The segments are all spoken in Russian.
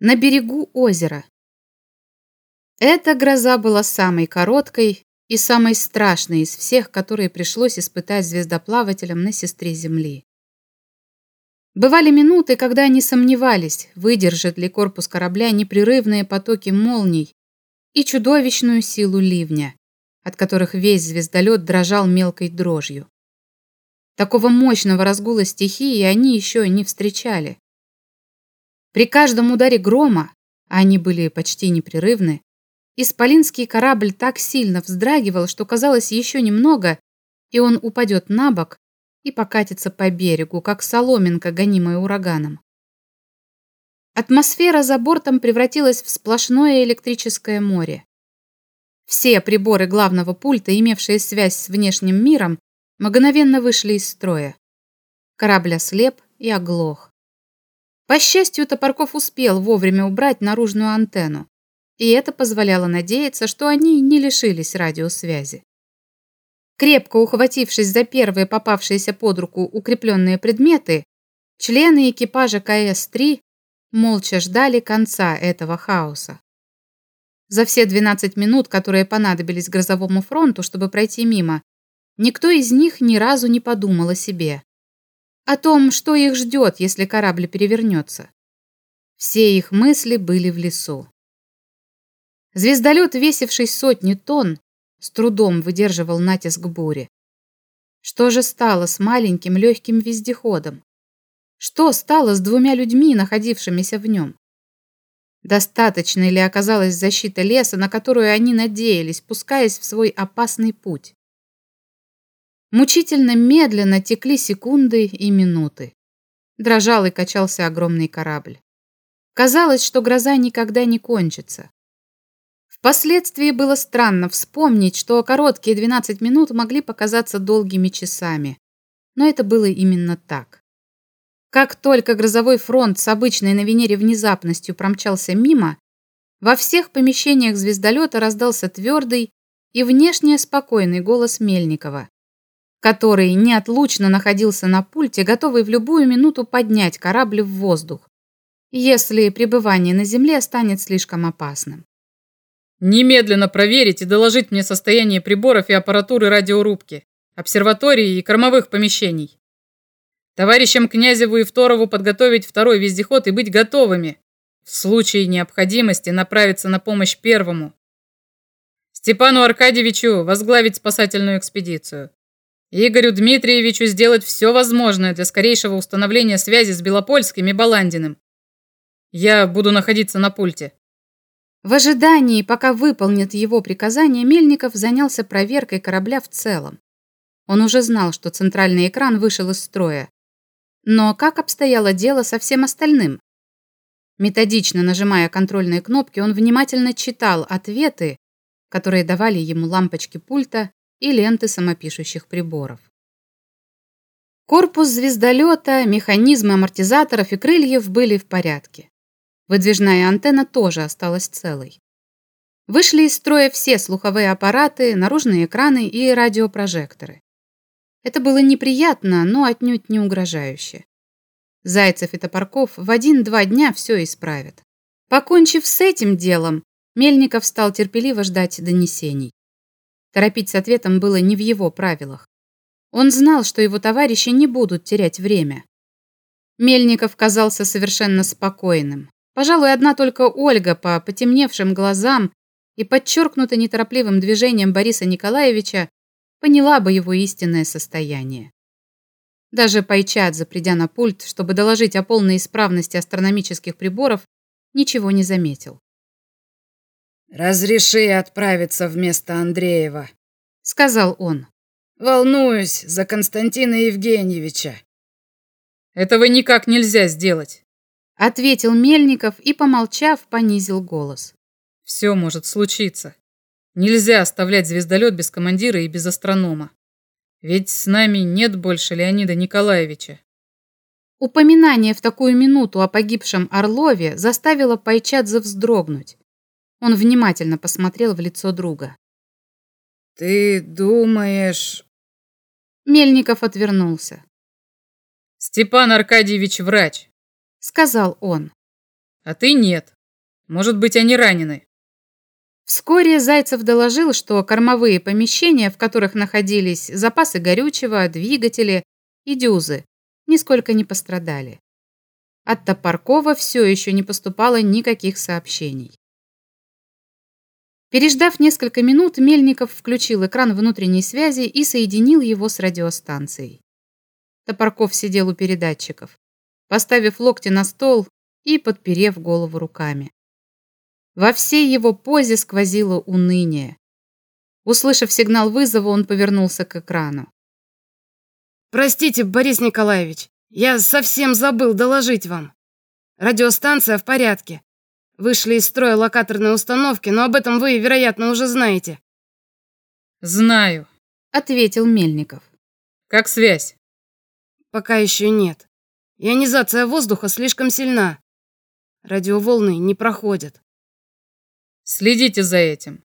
на берегу озера. Эта гроза была самой короткой и самой страшной из всех, которые пришлось испытать звездоплавателям на сестре Земли. Бывали минуты, когда они сомневались, выдержит ли корпус корабля непрерывные потоки молний и чудовищную силу ливня, от которых весь звездолет дрожал мелкой дрожью. Такого мощного разгула стихии они еще не встречали. При каждом ударе грома, а они были почти непрерывны, исполинский корабль так сильно вздрагивал, что казалось еще немного, и он упадет на бок и покатится по берегу, как соломинка, гонимая ураганом. Атмосфера за бортом превратилась в сплошное электрическое море. Все приборы главного пульта, имевшие связь с внешним миром, мгновенно вышли из строя. Корабль ослеп и оглох. По счастью, Топорков успел вовремя убрать наружную антенну, и это позволяло надеяться, что они не лишились радиосвязи. Крепко ухватившись за первые попавшиеся под руку укрепленные предметы, члены экипажа КС-3 молча ждали конца этого хаоса. За все 12 минут, которые понадобились грозовому фронту, чтобы пройти мимо, никто из них ни разу не подумал о себе. О том, что их ждет, если корабль перевернется. Все их мысли были в лесу. Звездолет, весивший сотни тонн, с трудом выдерживал натиск бури. Что же стало с маленьким легким вездеходом? Что стало с двумя людьми, находившимися в нем? Достаточно ли оказалась защита леса, на которую они надеялись, пускаясь в свой опасный путь? Мучительно медленно текли секунды и минуты. Дрожал и качался огромный корабль. Казалось, что гроза никогда не кончится. Впоследствии было странно вспомнить, что короткие 12 минут могли показаться долгими часами. Но это было именно так. Как только грозовой фронт с обычной на Венере внезапностью промчался мимо, во всех помещениях звездолета раздался твердый и внешне спокойный голос Мельникова, который неотлучно находился на пульте, готовый в любую минуту поднять корабль в воздух, если пребывание на Земле станет слишком опасным. Немедленно проверить и доложить мне состояние приборов и аппаратуры радиорубки, обсерватории и кормовых помещений. Товарищам Князеву и Второву подготовить второй вездеход и быть готовыми. В случае необходимости направиться на помощь первому. Степану Аркадьевичу возглавить спасательную экспедицию. Игорю Дмитриевичу сделать все возможное для скорейшего установления связи с Белопольским и Баландиным. Я буду находиться на пульте. В ожидании, пока выполнит его приказание, Мельников занялся проверкой корабля в целом. Он уже знал, что центральный экран вышел из строя. Но как обстояло дело со всем остальным? Методично нажимая контрольные кнопки, он внимательно читал ответы, которые давали ему лампочки пульта и ленты самопишущих приборов. Корпус звездолета, механизмы амортизаторов и крыльев были в порядке. Выдвижная антенна тоже осталась целой. Вышли из строя все слуховые аппараты, наружные экраны и радиопрожекторы. Это было неприятно, но отнюдь не угрожающе. Зайцев и Топорков в один-два дня все исправят. Покончив с этим делом, Мельников стал терпеливо ждать донесений. Торопить с ответом было не в его правилах. Он знал, что его товарищи не будут терять время. Мельников казался совершенно спокойным. Пожалуй, одна только Ольга по потемневшим глазам и подчеркнуто неторопливым движением Бориса Николаевича поняла бы его истинное состояние. Даже Пайчадзе, придя на пульт, чтобы доложить о полной исправности астрономических приборов, ничего не заметил. «Разреши отправиться вместо Андреева», — сказал он. «Волнуюсь за Константина Евгеньевича». «Этого никак нельзя сделать», Ответил Мельников и, помолчав, понизил голос. Все может случиться. Нельзя оставлять звездолет без командира и без астронома. Ведь с нами нет больше Леонида Николаевича. Упоминание в такую минуту о погибшем Орлове заставило Пайчадзе вздрогнуть. Он внимательно посмотрел в лицо друга. «Ты думаешь...» Мельников отвернулся. «Степан Аркадьевич врач. — сказал он. А ты нет. Может быть, они ранены. Вскоре Зайцев доложил, что кормовые помещения, в которых находились запасы горючего, двигатели и дюзы, нисколько не пострадали. От Топоркова все еще не поступало никаких сообщений. Переждав несколько минут, Мельников включил экран внутренней связи и соединил его с радиостанцией. Топорков сидел у передатчиков, поставив локти на стол и подперев голову руками. Во всей его позе сквозило уныние. Услышав сигнал вызова, он повернулся к экрану. «Простите, Борис Николаевич, я совсем забыл доложить вам. Радиостанция в порядке. Вышли из строя локаторные установки, но об этом вы, вероятно, уже знаете». «Знаю», — ответил Мельников. «Как связь?» «Пока еще нет. Ионизация воздуха слишком сильна. Радиоволны не проходят». «Следите за этим.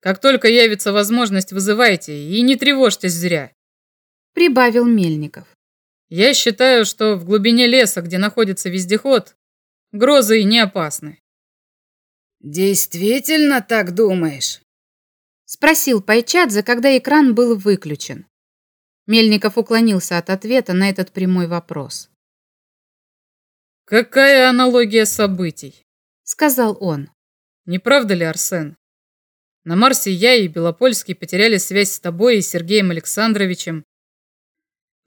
Как только явится возможность, вызывайте и не тревожьтесь зря», — прибавил Мельников. Я считаю, что в глубине леса, где находится вездеход, грозы не опасны. Действительно так думаешь? Спросил Пайчадзе, когда экран был выключен. Мельников уклонился от ответа на этот прямой вопрос. «Какая аналогия событий?» Сказал он. «Не правда ли, Арсен? На Марсе я и Белопольский потеряли связь с тобой и Сергеем Александровичем,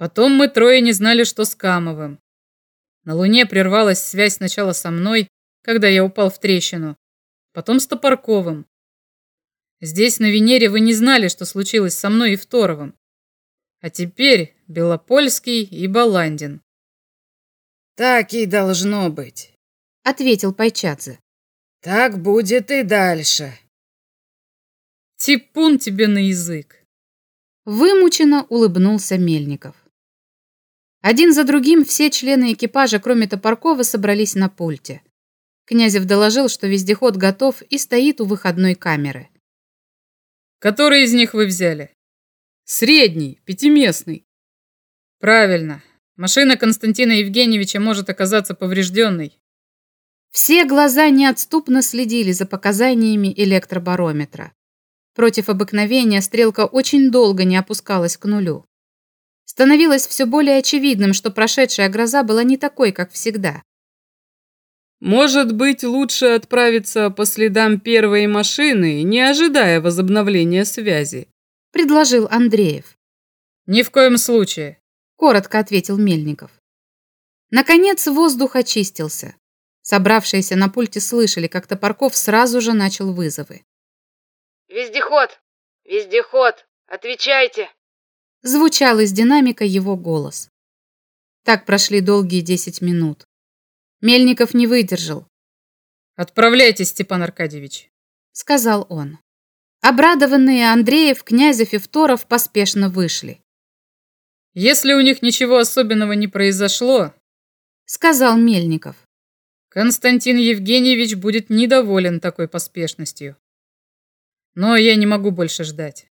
Потом мы трое не знали, что с Камовым. На Луне прервалась связь сначала со мной, когда я упал в трещину, потом с Топорковым. Здесь, на Венере, вы не знали, что случилось со мной и Второвым. А теперь Белопольский и Баландин. «Так и должно быть», — ответил Пайчадзе. «Так будет и дальше». Типун тебе на язык. Вымученно улыбнулся Мельников. Один за другим все члены экипажа, кроме Топоркова, собрались на пульте. Князев доложил, что вездеход готов и стоит у выходной камеры. «Который из них вы взяли?» «Средний, пятиместный». «Правильно. Машина Константина Евгеньевича может оказаться поврежденной». Все глаза неотступно следили за показаниями электробарометра. Против обыкновения стрелка очень долго не опускалась к нулю. Становилось все более очевидным, что прошедшая гроза была не такой, как всегда. Может быть, лучше отправиться по следам первой машины, не ожидая возобновления связи, предложил Андреев. Ни в коем случае, коротко ответил Мельников. Наконец воздух очистился. Собравшиеся на пульте слышали, как Топорков сразу же начал вызовы. «Вездеход! Вездеход! Отвечайте!» звучал из динамика его голос. Так прошли долгие десять минут. Мельников не выдержал. «Отправляйтесь, Степан Аркадьевич», — сказал он. Обрадованные Андреев, Князев и Второв поспешно вышли. «Если у них ничего особенного не произошло», — сказал Мельников. «Константин Евгеньевич будет недоволен такой поспешностью. Но я не могу больше ждать.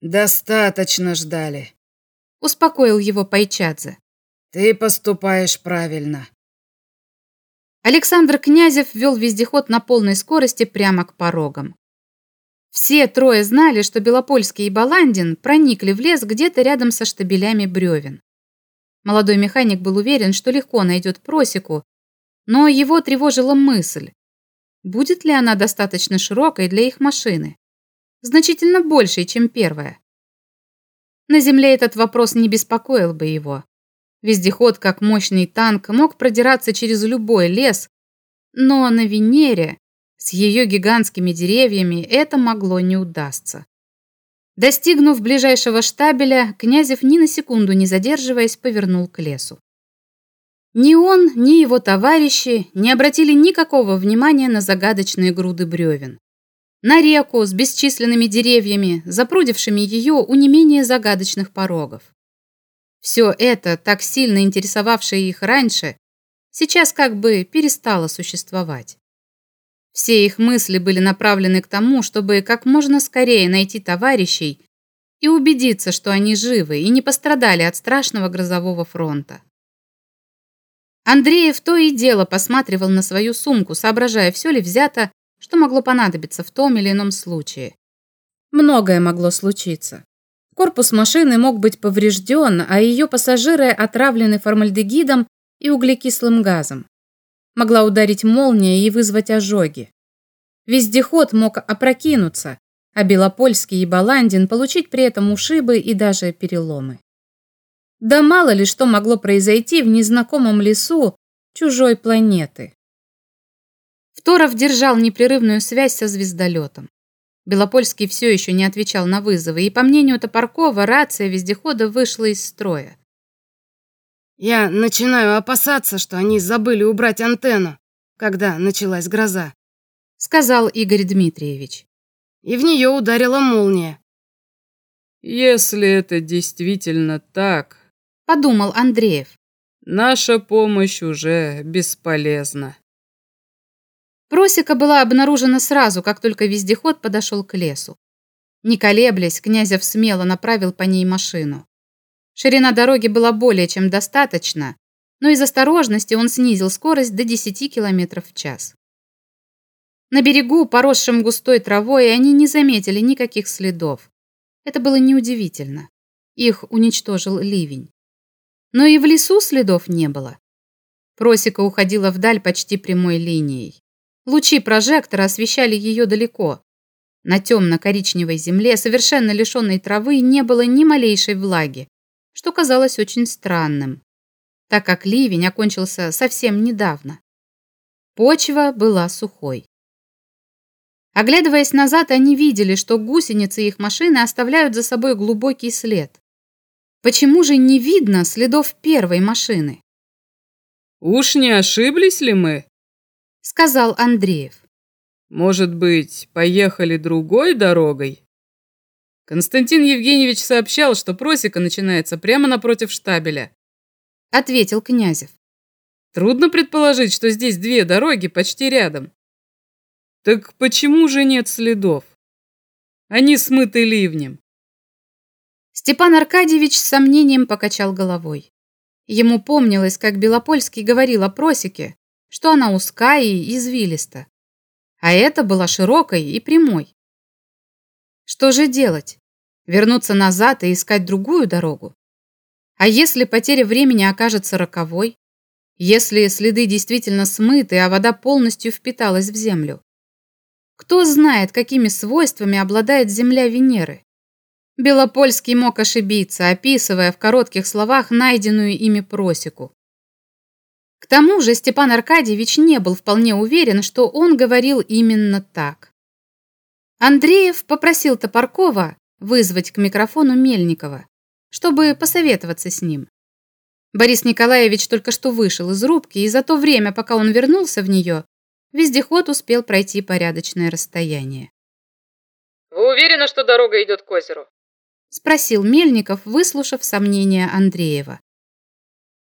«Достаточно ждали», — успокоил его Пайчадзе. «Ты поступаешь правильно». Александр Князев вел вездеход на полной скорости прямо к порогам. Все трое знали, что Белопольский и Баландин проникли в лес где-то рядом со штабелями бревен. Молодой механик был уверен, что легко найдет просеку, но его тревожила мысль, будет ли она достаточно широкой для их машины значительно большей, чем первая. На Земле этот вопрос не беспокоил бы его. Вездеход, как мощный танк, мог продираться через любой лес, но на Венере с ее гигантскими деревьями это могло не удастся. Достигнув ближайшего штабеля, Князев ни на секунду не задерживаясь повернул к лесу. Ни он, ни его товарищи не обратили никакого внимания на загадочные груды бревен на реку с бесчисленными деревьями, запрудившими ее у не менее загадочных порогов. Все это, так сильно интересовавшее их раньше, сейчас как бы перестало существовать. Все их мысли были направлены к тому, чтобы как можно скорее найти товарищей и убедиться, что они живы и не пострадали от страшного грозового фронта. Андреев то и дело посматривал на свою сумку, соображая, все ли взято, что могло понадобиться в том или ином случае. Многое могло случиться. Корпус машины мог быть поврежден, а ее пассажиры отравлены формальдегидом и углекислым газом. Могла ударить молния и вызвать ожоги. Вездеход мог опрокинуться, а Белопольский и Баландин получить при этом ушибы и даже переломы. Да мало ли что могло произойти в незнакомом лесу чужой планеты. Второв держал непрерывную связь со звездолетом. Белопольский все еще не отвечал на вызовы, и, по мнению Топоркова, рация вездехода вышла из строя. Я начинаю опасаться, что они забыли убрать антенну, когда началась гроза, сказал Игорь Дмитриевич. И в нее ударила молния. Если это действительно так, подумал Андреев. Наша помощь уже бесполезна. Просека была обнаружена сразу, как только вездеход подошел к лесу. Не колеблясь, Князев смело направил по ней машину. Ширина дороги была более чем достаточно, но из осторожности он снизил скорость до 10 км в час. На берегу, поросшем густой травой, они не заметили никаких следов. Это было неудивительно. Их уничтожил ливень. Но и в лесу следов не было. Просека уходила вдаль почти прямой линией. Лучи прожектора освещали ее далеко. На темно-коричневой земле, совершенно лишенной травы, не было ни малейшей влаги, что казалось очень странным, так как ливень окончился совсем недавно. Почва была сухой. Оглядываясь назад, они видели, что гусеницы их машины оставляют за собой глубокий след. Почему же не видно следов первой машины? «Уж не ошиблись ли мы?» — сказал Андреев. «Может быть, поехали другой дорогой?» Константин Евгеньевич сообщал, что просека начинается прямо напротив штабеля. Ответил Князев. Трудно предположить, что здесь две дороги почти рядом. Так почему же нет следов? Они смыты ливнем. Степан Аркадьевич с сомнением покачал головой. Ему помнилось, как Белопольский говорил о просеке, что она узкая и извилиста. А это была широкой и прямой. Что же делать? Вернуться назад и искать другую дорогу? А если потеря времени окажется роковой? Если следы действительно смыты, а вода полностью впиталась в землю? Кто знает, какими свойствами обладает земля Венеры? Белопольский мог ошибиться, описывая в коротких словах найденную ими просеку. К тому же Степан Аркадьевич не был вполне уверен, что он говорил именно так. Андреев попросил Топоркова вызвать к микрофону Мельникова, чтобы посоветоваться с ним. Борис Николаевич только что вышел из рубки, и за то время, пока он вернулся в нее, вездеход успел пройти порядочное расстояние. «Вы уверены, что дорога идет к озеру?» спросил Мельников, выслушав сомнения Андреева.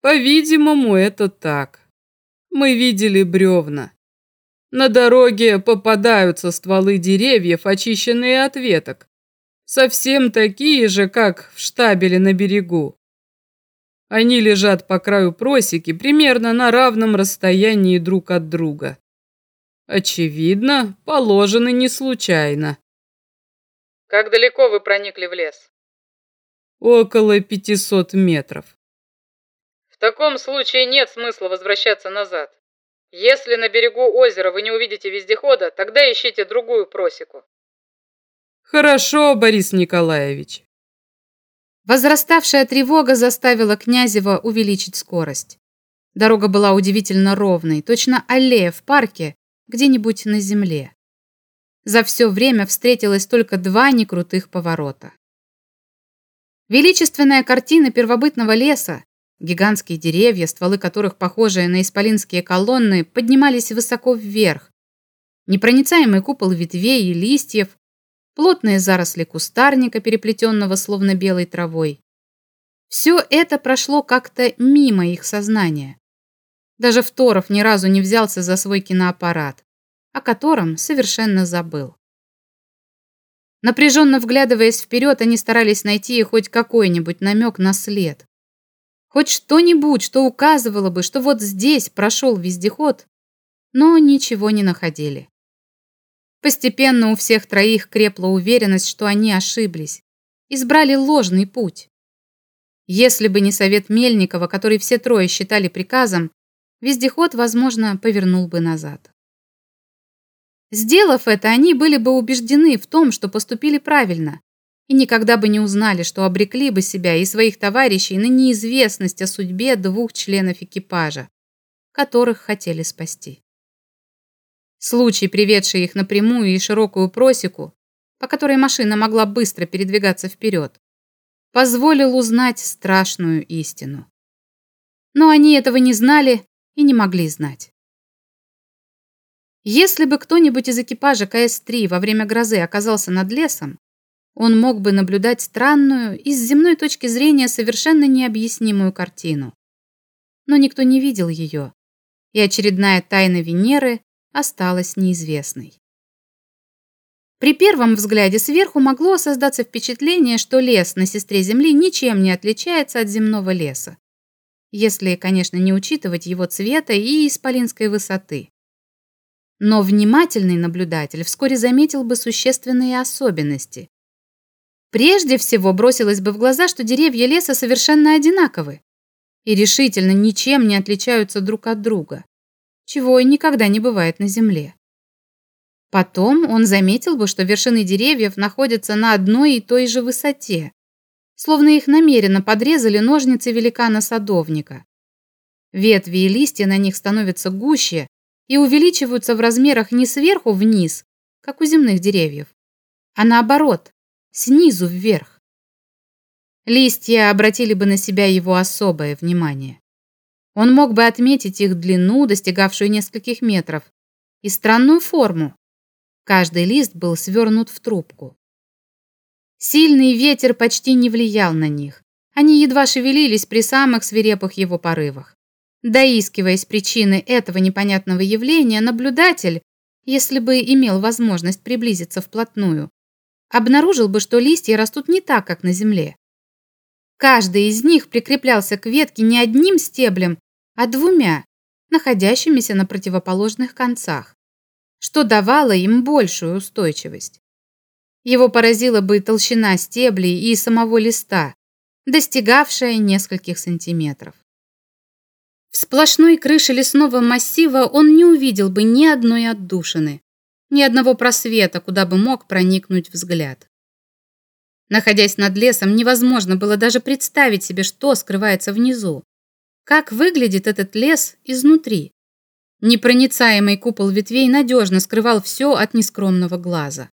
По-видимому, это так. Мы видели бревна. На дороге попадаются стволы деревьев, очищенные от веток. Совсем такие же, как в штабеле на берегу. Они лежат по краю просеки примерно на равном расстоянии друг от друга. Очевидно, положены не случайно. Как далеко вы проникли в лес? около 500 метров. В таком случае нет смысла возвращаться назад. Если на берегу озера вы не увидите вездехода, тогда ищите другую просеку. Хорошо, Борис Николаевич. Возраставшая тревога заставила Князева увеличить скорость. Дорога была удивительно ровной, точно аллея в парке, где-нибудь на земле. За все время встретилось только два некрутых поворота. Величественная картина первобытного леса, гигантские деревья, стволы которых, похожие на исполинские колонны, поднимались высоко вверх, непроницаемый купол ветвей и листьев, плотные заросли кустарника, переплетенного словно белой травой. Все это прошло как-то мимо их сознания. Даже Второв ни разу не взялся за свой киноаппарат, о котором совершенно забыл. Напряженно вглядываясь вперед, они старались найти хоть какой-нибудь намек на след. Хоть что-нибудь, что указывало бы, что вот здесь прошел вездеход, но ничего не находили. Постепенно у всех троих крепла уверенность, что они ошиблись, избрали ложный путь. Если бы не совет Мельникова, который все трое считали приказом, вездеход, возможно, повернул бы назад. Сделав это, они были бы убеждены в том, что поступили правильно, и никогда бы не узнали, что обрекли бы себя и своих товарищей на неизвестность о судьбе двух членов экипажа, которых хотели спасти. Случай, приведший их на прямую и широкую просеку, по которой машина могла быстро передвигаться вперед, позволил узнать страшную истину. Но они этого не знали и не могли знать. Если бы кто-нибудь из экипажа КС-3 во время грозы оказался над лесом, он мог бы наблюдать странную и с земной точки зрения совершенно необъяснимую картину. Но никто не видел ее, и очередная тайна Венеры осталась неизвестной. При первом взгляде сверху могло создаться впечатление, что лес на сестре Земли ничем не отличается от земного леса, если, конечно, не учитывать его цвета и исполинской высоты. Но внимательный наблюдатель вскоре заметил бы существенные особенности. Прежде всего бросилось бы в глаза, что деревья леса совершенно одинаковы и решительно ничем не отличаются друг от друга, чего и никогда не бывает на Земле. Потом он заметил бы, что вершины деревьев находятся на одной и той же высоте, словно их намеренно подрезали ножницы великана-садовника. Ветви и листья на них становятся гуще и увеличиваются в размерах не сверху вниз, как у земных деревьев, а наоборот, снизу вверх. Листья обратили бы на себя его особое внимание. Он мог бы отметить их длину, достигавшую нескольких метров, и странную форму, Каждый лист был свернут в трубку. Сильный ветер почти не влиял на них. Они едва шевелились при самых свирепых его порывах. Доискиваясь причины этого непонятного явления, наблюдатель, если бы имел возможность приблизиться вплотную, обнаружил бы, что листья растут не так, как на земле. Каждый из них прикреплялся к ветке не одним стеблем, а двумя, находящимися на противоположных концах что давало им большую устойчивость. Его поразила бы толщина стеблей и самого листа, достигавшая нескольких сантиметров. В сплошной крыше лесного массива он не увидел бы ни одной отдушины, ни одного просвета, куда бы мог проникнуть взгляд. Находясь над лесом, невозможно было даже представить себе, что скрывается внизу. Как выглядит этот лес изнутри? Непроницаемый купол ветвей надежно скрывал все от нескромного глаза.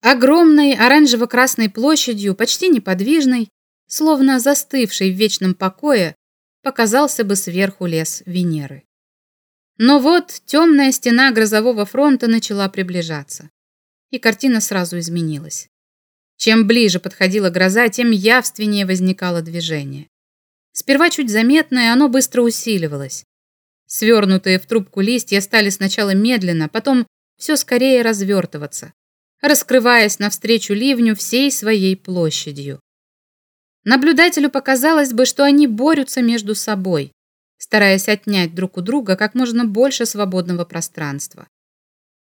Огромной оранжево-красной площадью, почти неподвижной, словно застывшей в вечном покое, показался бы сверху лес Венеры. Но вот темная стена грозового фронта начала приближаться, и картина сразу изменилась. Чем ближе подходила гроза, тем явственнее возникало движение. Сперва чуть заметное, оно быстро усиливалось. Свернутые в трубку листья стали сначала медленно, потом все скорее развертываться, раскрываясь навстречу ливню всей своей площадью. Наблюдателю показалось бы, что они борются между собой, стараясь отнять друг у друга как можно больше свободного пространства.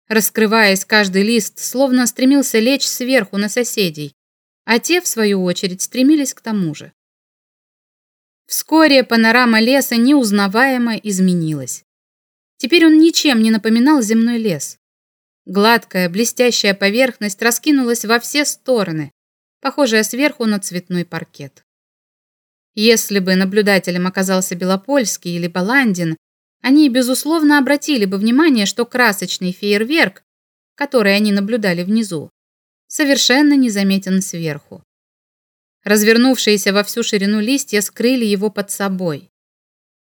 Раскрываясь, каждый лист словно стремился лечь сверху на соседей, а те, в свою очередь, стремились к тому же. Вскоре панорама леса неузнаваемо изменилась. Теперь он ничем не напоминал земной лес. Гладкая, блестящая поверхность раскинулась во все стороны, похожая сверху на цветной паркет. Если бы наблюдателем оказался Белопольский или Баландин, они, безусловно, обратили бы внимание, что красочный фейерверк, который они наблюдали внизу, совершенно незаметен сверху. Развернувшиеся во всю ширину листья скрыли его под собой.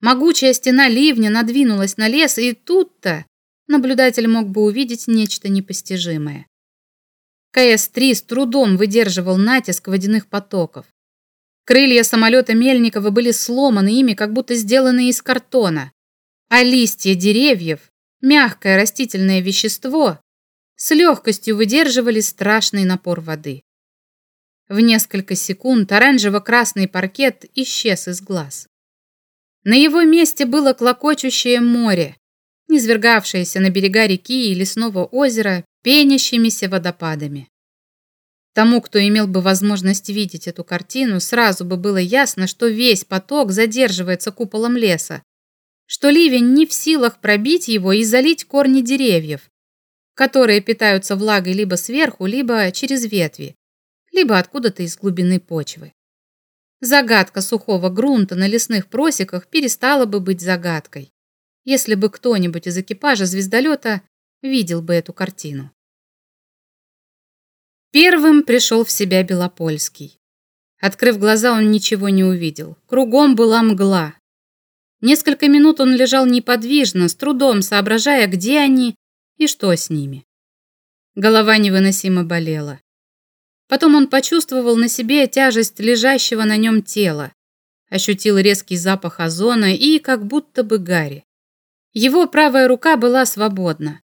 Могучая стена ливня надвинулась на лес, и тут-то наблюдатель мог бы увидеть нечто непостижимое. КС-3 с трудом выдерживал натиск водяных потоков. Крылья самолета Мельникова были сломаны ими, как будто сделаны из картона, а листья деревьев, мягкое растительное вещество, с легкостью выдерживали страшный напор воды. В несколько секунд оранжево-красный паркет исчез из глаз. На его месте было клокочущее море, низвергавшееся на берега реки и лесного озера пенящимися водопадами. Тому, кто имел бы возможность видеть эту картину, сразу бы было ясно, что весь поток задерживается куполом леса, что ливень не в силах пробить его и залить корни деревьев, которые питаются влагой либо сверху, либо через ветви, либо откуда-то из глубины почвы. Загадка сухого грунта на лесных просеках перестала бы быть загадкой, если бы кто-нибудь из экипажа звездолета видел бы эту картину. Первым пришел в себя Белопольский. Открыв глаза, он ничего не увидел. Кругом была мгла. Несколько минут он лежал неподвижно, с трудом соображая, где они и что с ними. Голова невыносимо болела. Потом он почувствовал на себе тяжесть лежащего на нем тела, ощутил резкий запах озона и как будто бы гари. Его правая рука была свободна.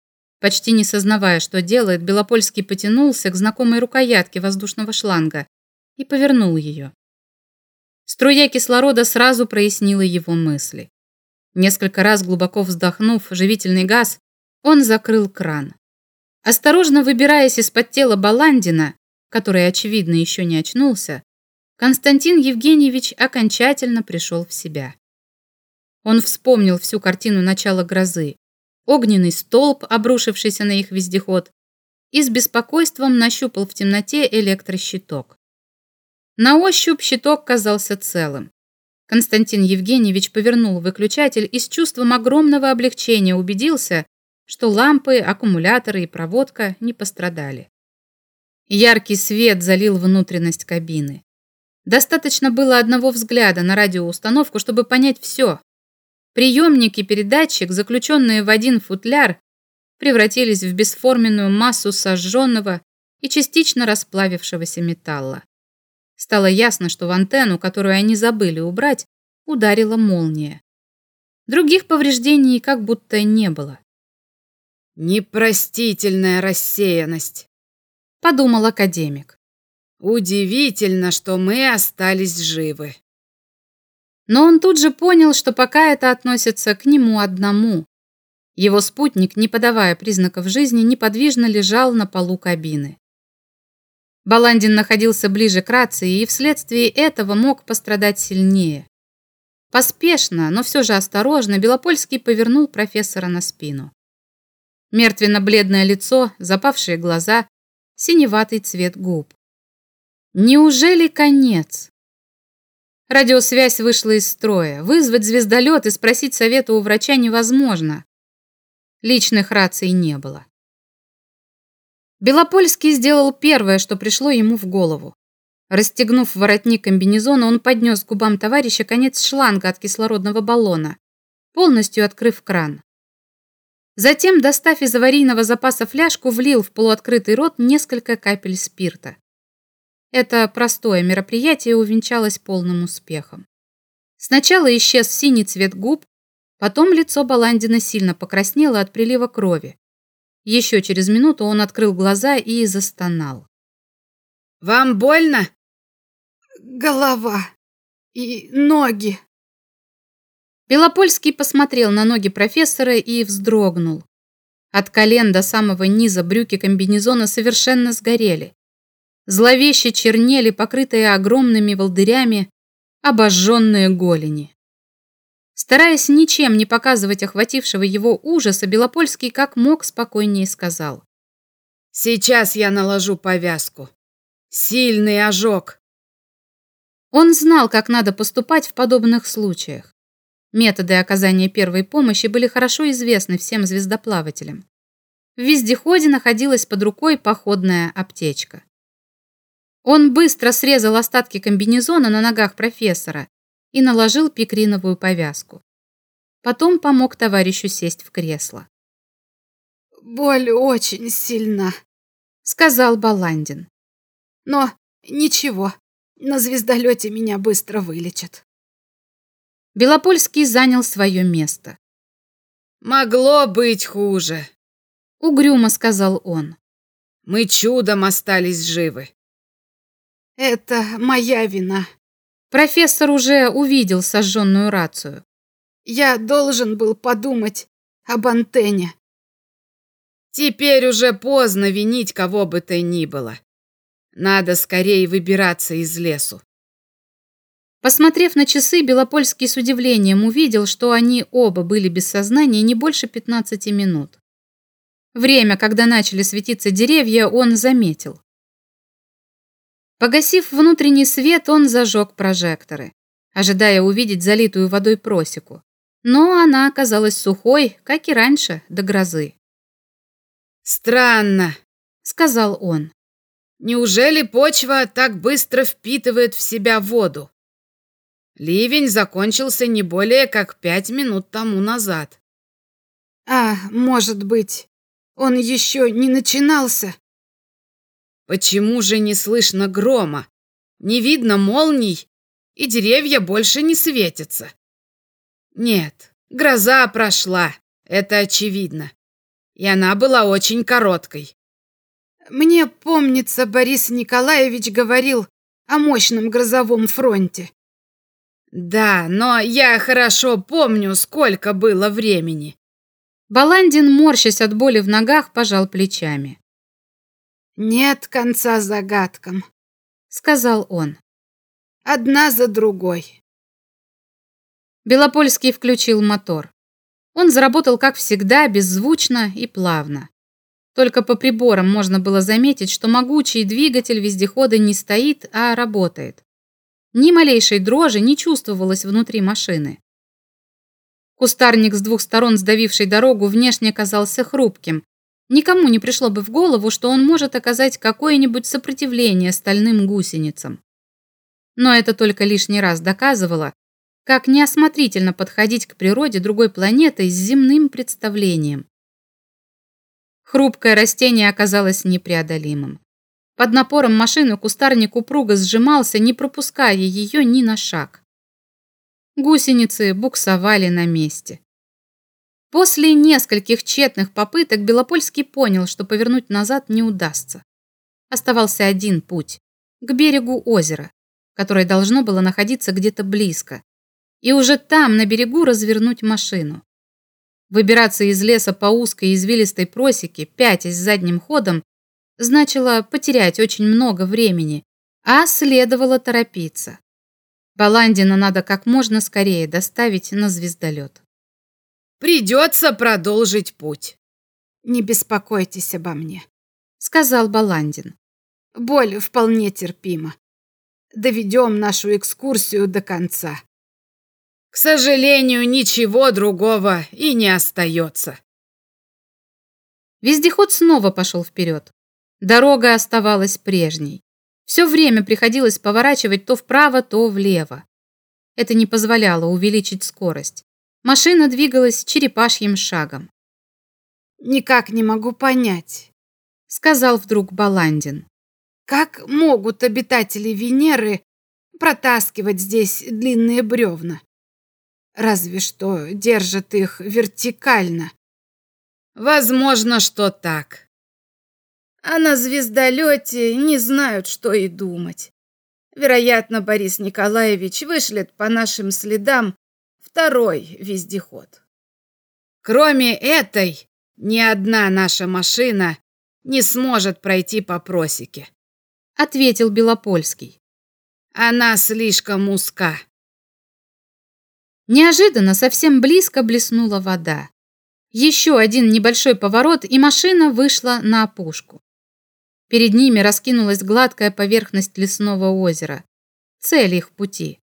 Почти не сознавая, что делает, Белопольский потянулся к знакомой рукоятке воздушного шланга и повернул ее. Струя кислорода сразу прояснила его мысли. Несколько раз глубоко вздохнув живительный газ, он закрыл кран. Осторожно выбираясь из-под тела Баландина, который, очевидно, еще не очнулся, Константин Евгеньевич окончательно пришел в себя. Он вспомнил всю картину начала грозы, огненный столб, обрушившийся на их вездеход, и с беспокойством нащупал в темноте электрощиток. На ощупь щиток казался целым. Константин Евгеньевич повернул выключатель и с чувством огромного облегчения убедился, что лампы, аккумуляторы и проводка не пострадали. Яркий свет залил внутренность кабины. Достаточно было одного взгляда на радиоустановку, чтобы понять все. Приемник и передатчик, заключенные в один футляр, превратились в бесформенную массу сожженного и частично расплавившегося металла. Стало ясно, что в антенну, которую они забыли убрать, ударила молния. Других повреждений как будто не было. «Непростительная рассеянность», подумал академик. Удивительно, что мы остались живы. Но он тут же понял, что пока это относится к нему одному. Его спутник, не подавая признаков жизни, неподвижно лежал на полу кабины. Баландин находился ближе к рации и вследствие этого мог пострадать сильнее. Поспешно, но все же осторожно, Белопольский повернул профессора на спину. Мертвенно-бледное лицо, запавшие глаза, синеватый цвет губ. Неужели конец? Радиосвязь вышла из строя. Вызвать звездолет и спросить совета у врача невозможно. Личных раций не было. Белопольский сделал первое, что пришло ему в голову. Расстегнув воротник комбинезона, он поднес к губам товарища конец шланга от кислородного баллона, полностью открыв кран. Затем, достав из аварийного запаса фляжку, влил в полуоткрытый рот несколько капель спирта. Это простое мероприятие увенчалось полным успехом. Сначала исчез синий цвет губ, потом лицо Баландина сильно покраснело от прилива крови. Еще через минуту он открыл глаза и застонал. «Вам больно?» «Голова и ноги», Белопольский посмотрел на ноги профессора и вздрогнул. От колен до самого низа брюки комбинезона совершенно сгорели. Зловеще чернели, покрытые огромными волдырями, обожженные голени. Стараясь ничем не показывать охватившего его ужаса, Белопольский как мог спокойнее сказал. «Сейчас я наложу повязку. Сильный ожог». Он знал, как надо поступать в подобных случаях. Методы оказания первой помощи были хорошо известны всем звездоплавателям. В вездеходе находилась под рукой походная аптечка. Он быстро срезал остатки комбинезона на ногах профессора и наложил пикриновую повязку. Потом помог товарищу сесть в кресло. «Боль очень сильна», — сказал Баландин. «Но ничего, на звездолете меня быстро вылечат». Белопольский занял свое место. «Могло быть хуже», — угрюмо сказал он. «Мы чудом остались живы». Это моя вина. Профессор уже увидел сожженную рацию. Я должен был подумать об антенне. Теперь уже поздно винить кого бы то ни было. Надо скорее выбираться из лесу. Посмотрев на часы, Белопольский с удивлением увидел, что они оба были без сознания не больше 15 минут. Время, когда начали светиться деревья, он заметил. Погасив внутренний свет, он зажег прожекторы, ожидая увидеть залитую водой просеку. Но она оказалась сухой, как и раньше, до грозы. «Странно», — сказал он. «Неужели почва так быстро впитывает в себя воду? Ливень закончился не более как пять минут тому назад». «А, может быть, он еще не начинался?» Почему же не слышно грома? Не видно молний, и деревья больше не светятся. Нет, гроза прошла, это очевидно. И она была очень короткой. Мне помнится, Борис Николаевич говорил о мощном грозовом фронте. Да, но я хорошо помню, сколько было времени. Баландин, морщась от боли в ногах, пожал плечами. «Нет конца загадкам», — сказал он. «Одна за другой». Белопольский включил мотор. Он заработал, как всегда, беззвучно и плавно. Только по приборам можно было заметить, что могучий двигатель вездехода не стоит, а работает. Ни малейшей дрожи не чувствовалось внутри машины. Кустарник с двух сторон, сдавивший дорогу, внешне казался хрупким, Никому не пришло бы в голову, что он может оказать какое-нибудь сопротивление стальным гусеницам. Но это только лишний раз доказывало, как неосмотрительно подходить к природе другой планеты с земным представлением. Хрупкое растение оказалось непреодолимым. Под напором машины кустарник упруго сжимался, не пропуская ее ни на шаг. Гусеницы буксовали на месте. После нескольких тщетных попыток Белопольский понял, что повернуть назад не удастся. Оставался один путь – к берегу озера, которое должно было находиться где-то близко, и уже там, на берегу, развернуть машину. Выбираться из леса по узкой извилистой просеке, пятясь задним ходом, значило потерять очень много времени, а следовало торопиться. Баландина надо как можно скорее доставить на звездолет. Придется продолжить путь. Не беспокойтесь обо мне, сказал Баландин. Боль вполне терпима. Доведем нашу экскурсию до конца. К сожалению, ничего другого и не остается. Вездеход снова пошел вперед. Дорога оставалась прежней. Все время приходилось поворачивать то вправо, то влево. Это не позволяло увеличить скорость. Машина двигалась черепашьим шагом. «Никак не могу понять», — сказал вдруг Баландин. «Как могут обитатели Венеры протаскивать здесь длинные бревна? Разве что держат их вертикально». «Возможно, что так», а на звездолете не знают, что и думать. Вероятно, Борис Николаевич вышлет по нашим следам второй вездеход. Кроме этой, ни одна наша машина не сможет пройти по просеке, ответил Белопольский. Она слишком узка. Неожиданно совсем близко блеснула вода. Еще один небольшой поворот, и машина вышла на опушку. Перед ними раскинулась гладкая поверхность лесного озера. Цель их пути.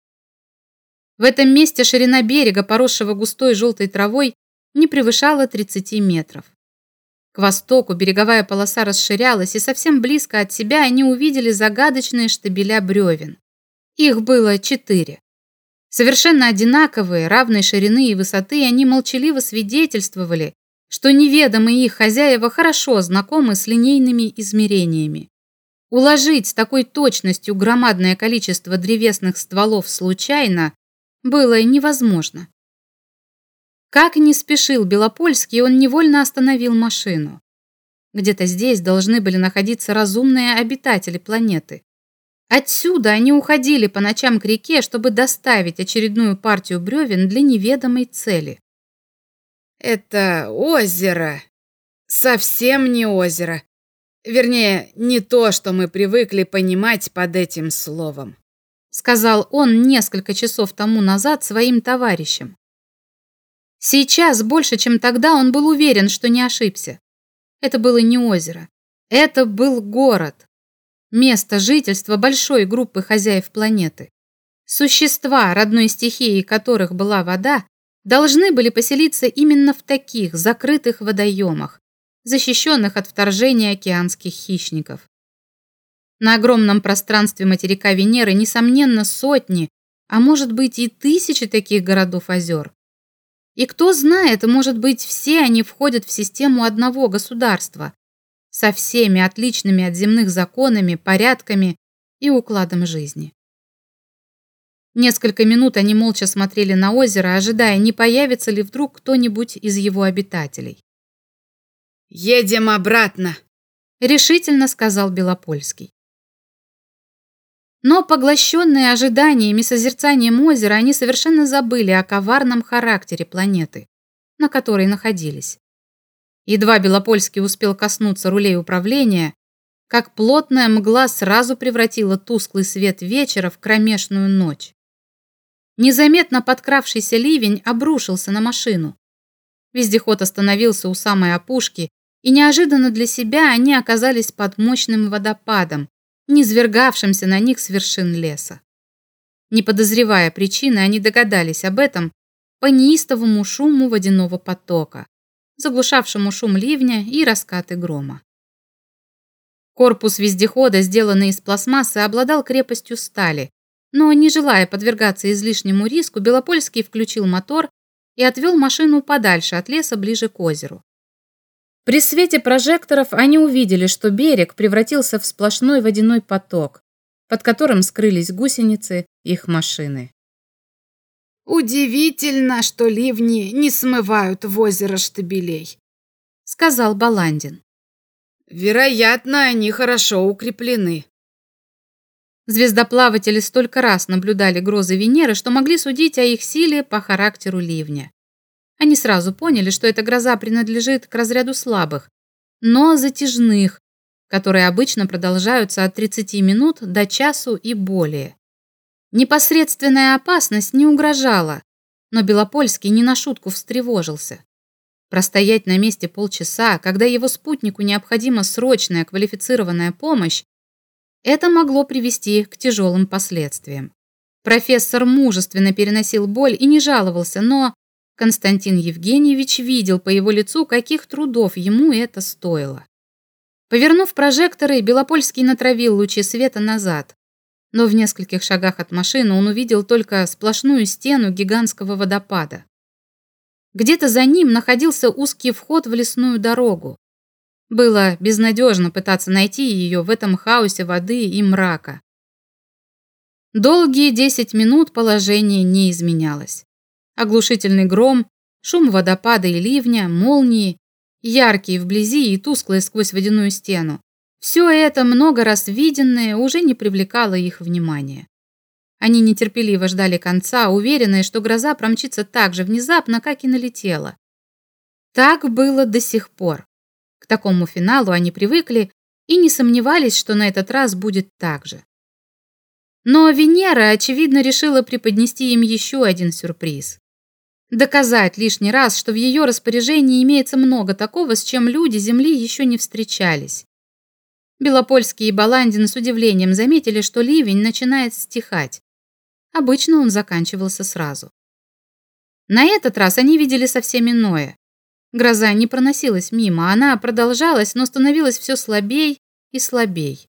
В этом месте ширина берега, поросшего густой желтой травой, не превышала 30 метров. К востоку береговая полоса расширялась, и совсем близко от себя они увидели загадочные штабеля бревен. Их было четыре. Совершенно одинаковые, равной ширины и высоты, они молчаливо свидетельствовали, что неведомые их хозяева хорошо знакомы с линейными измерениями. Уложить с такой точностью громадное количество древесных стволов случайно было невозможно. Как ни спешил Белопольский, он невольно остановил машину. Где-то здесь должны были находиться разумные обитатели планеты. Отсюда они уходили по ночам к реке, чтобы доставить очередную партию бревен для неведомой цели. Это озеро. Совсем не озеро. Вернее, не то, что мы привыкли понимать под этим словом. Сказал он несколько часов тому назад своим товарищам. Сейчас, больше, чем тогда, он был уверен, что не ошибся. Это было не озеро. Это был город место жительства большой группы хозяев планеты. Существа, родной стихией которых была вода, должны были поселиться именно в таких закрытых водоемах, защищенных от вторжения океанских хищников. На огромном пространстве материка Венеры, несомненно, сотни, а может быть и тысячи таких городов-озер. И кто знает, может быть, все они входят в систему одного государства, со всеми отличными от земных законами, порядками и укладом жизни. Несколько минут они молча смотрели на озеро, ожидая, не появится ли вдруг кто-нибудь из его обитателей. «Едем обратно», — решительно сказал Белопольский. Но, поглощенные ожиданиями созерцанием озера, они совершенно забыли о коварном характере планеты, на которой находились. Едва Белопольский успел коснуться рулей управления, как плотная мгла сразу превратила тусклый свет вечера в кромешную ночь. Незаметно подкравшийся ливень обрушился на машину. Вездеход остановился у самой опушки, и неожиданно для себя они оказались под мощным водопадом, низвергавшимся на них с вершин леса. Не подозревая причины, они догадались об этом по неистовому шуму водяного потока заглушавшему шум ливня и раскаты грома. Корпус вездехода, сделанный из пластмассы, обладал крепостью стали, но, не желая подвергаться излишнему риску, Белопольский включил мотор и отвел машину подальше от леса ближе к озеру. При свете прожекторов они увидели, что берег превратился в сплошной водяной поток, под которым скрылись гусеницы их машины. Удивительно, что ливни не смывают в озеро штабелей, сказал Баландин. Вероятно, они хорошо укреплены. Звездоплаватели столько раз наблюдали грозы Венеры, что могли судить о их силе по характеру ливня. Они сразу поняли, что эта гроза принадлежит к разряду слабых, но затяжных, которые обычно продолжаются от 30 минут до часу и более. Непосредственная опасность не угрожала, но Белопольский не на шутку встревожился. Простоять на месте полчаса, когда его спутнику необходима срочная квалифицированная помощь, это могло привести к тяжелым последствиям. Профессор мужественно переносил боль и не жаловался, но Константин Евгеньевич видел по его лицу, каких трудов ему это стоило. Повернув прожекторы, Белопольский натравил лучи света назад но в нескольких шагах от машины он увидел только сплошную стену гигантского водопада. Где-то за ним находился узкий вход в лесную дорогу. Было безнадежно пытаться найти ее в этом хаосе воды и мрака. Долгие десять минут положение не изменялось. Оглушительный гром, шум водопада и ливня, молнии, яркие вблизи и тусклые сквозь водяную стену. Все это, много раз виденное, уже не привлекало их внимания. Они нетерпеливо ждали конца, уверенные, что гроза промчится так же внезапно, как и налетела. Так было до сих пор. К такому финалу они привыкли и не сомневались, что на этот раз будет так же. Но Венера, очевидно, решила преподнести им еще один сюрприз. Доказать лишний раз, что в ее распоряжении имеется много такого, с чем люди Земли еще не встречались. Белопольский и Баландин с удивлением заметили, что ливень начинает стихать. Обычно он заканчивался сразу. На этот раз они видели совсем иное. Гроза не проносилась мимо, она продолжалась, но становилась все слабей и слабей.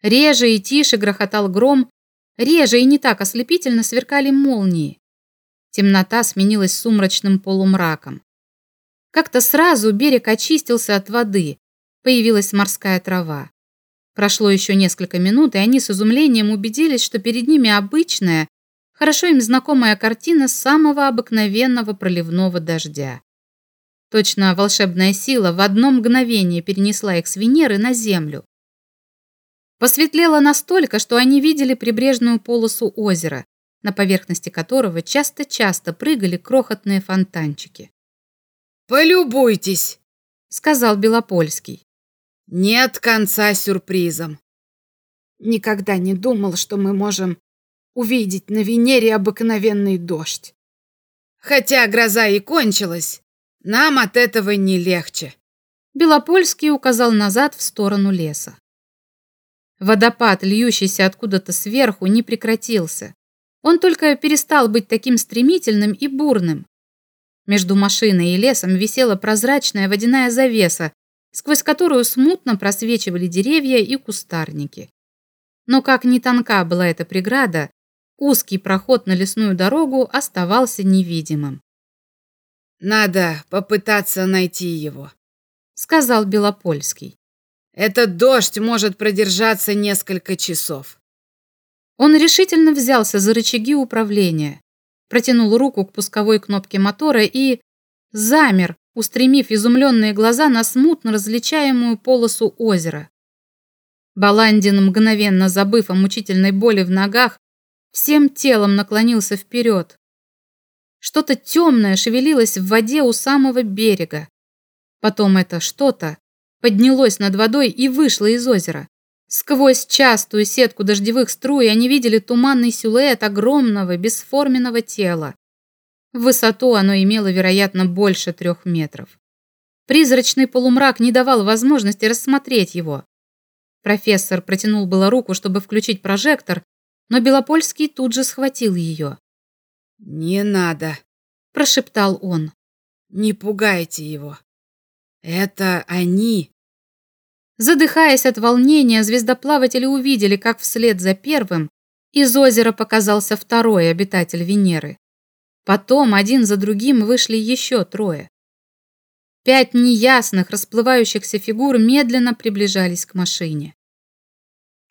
Реже и тише грохотал гром, реже и не так ослепительно сверкали молнии. Темнота сменилась сумрачным полумраком. Как-то сразу берег очистился от воды, появилась морская трава. Прошло еще несколько минут, и они с изумлением убедились, что перед ними обычная, хорошо им знакомая картина самого обыкновенного проливного дождя. Точно волшебная сила в одно мгновение перенесла их с Венеры на Землю. Посветлело настолько, что они видели прибрежную полосу озера, на поверхности которого часто-часто прыгали крохотные фонтанчики. «Полюбуйтесь», — сказал Белопольский. «Нет конца сюрпризам». Никогда не думал, что мы можем увидеть на Венере обыкновенный дождь. Хотя гроза и кончилась, нам от этого не легче. Белопольский указал назад в сторону леса. Водопад, льющийся откуда-то сверху, не прекратился. Он только перестал быть таким стремительным и бурным. Между машиной и лесом висела прозрачная водяная завеса, сквозь которую смутно просвечивали деревья и кустарники. Но как ни тонка была эта преграда, узкий проход на лесную дорогу оставался невидимым. «Надо попытаться найти его», — сказал Белопольский. «Этот дождь может продержаться несколько часов». Он решительно взялся за рычаги управления, протянул руку к пусковой кнопке мотора и замер, устремив изумленные глаза на смутно различаемую полосу озера. Баландин, мгновенно забыв о мучительной боли в ногах, всем телом наклонился вперед. Что-то темное шевелилось в воде у самого берега. Потом это что-то поднялось над водой и вышло из озера. Сквозь частую сетку дождевых струй они видели туманный силуэт огромного бесформенного тела. В высоту оно имело, вероятно, больше трех метров. Призрачный полумрак не давал возможности рассмотреть его. Профессор протянул было руку, чтобы включить прожектор, но Белопольский тут же схватил ее. «Не надо», – прошептал он. «Не пугайте его. Это они». Задыхаясь от волнения, звездоплаватели увидели, как вслед за первым из озера показался второй обитатель Венеры. Потом один за другим вышли еще трое. Пять неясных, расплывающихся фигур медленно приближались к машине.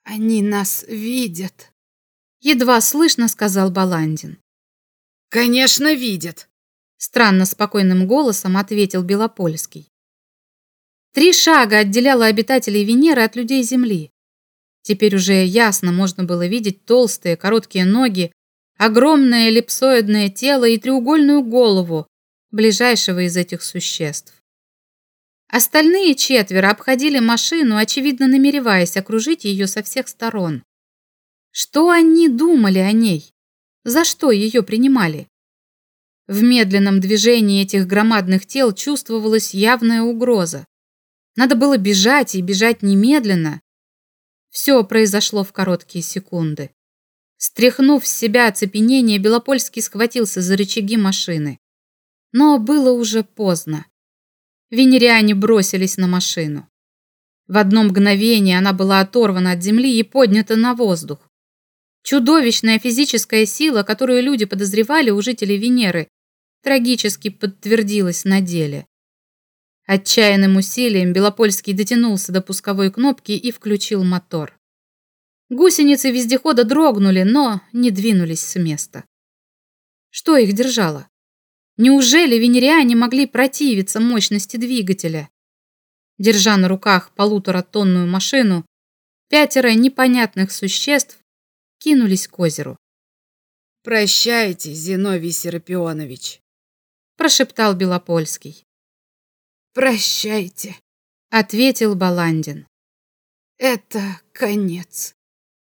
«Они нас видят», едва слышно сказал Баландин. Конечно, видят, странно спокойным голосом ответил Белопольский. Три шага отделяло обитателей Венеры от людей Земли. Теперь уже ясно можно было видеть толстые, короткие ноги, огромное эллипсоидное тело и треугольную голову ближайшего из этих существ. Остальные четверо обходили машину, очевидно намереваясь окружить ее со всех сторон. Что они думали о ней? За что ее принимали? В медленном движении этих громадных тел чувствовалась явная угроза. Надо было бежать и бежать немедленно. Все произошло в короткие секунды. Стряхнув с себя оцепенение, Белопольский схватился за рычаги машины. Но было уже поздно. Венериане бросились на машину. В одно мгновение она была оторвана от земли и поднята на воздух. Чудовищная физическая сила, которую люди подозревали у жителей Венеры, трагически подтвердилась на деле. Отчаянным усилием Белопольский дотянулся до пусковой кнопки и включил мотор. Гусеницы вездехода дрогнули, но не двинулись с места. Что их держало? Неужели венериане могли противиться мощности двигателя? Держа на руках полуторатонную машину, пятеро непонятных существ кинулись к озеру. «Прощайте, Зиновий Серапионович», – прошептал Белопольский. «Прощайте», – ответил Баландин. «Это конец».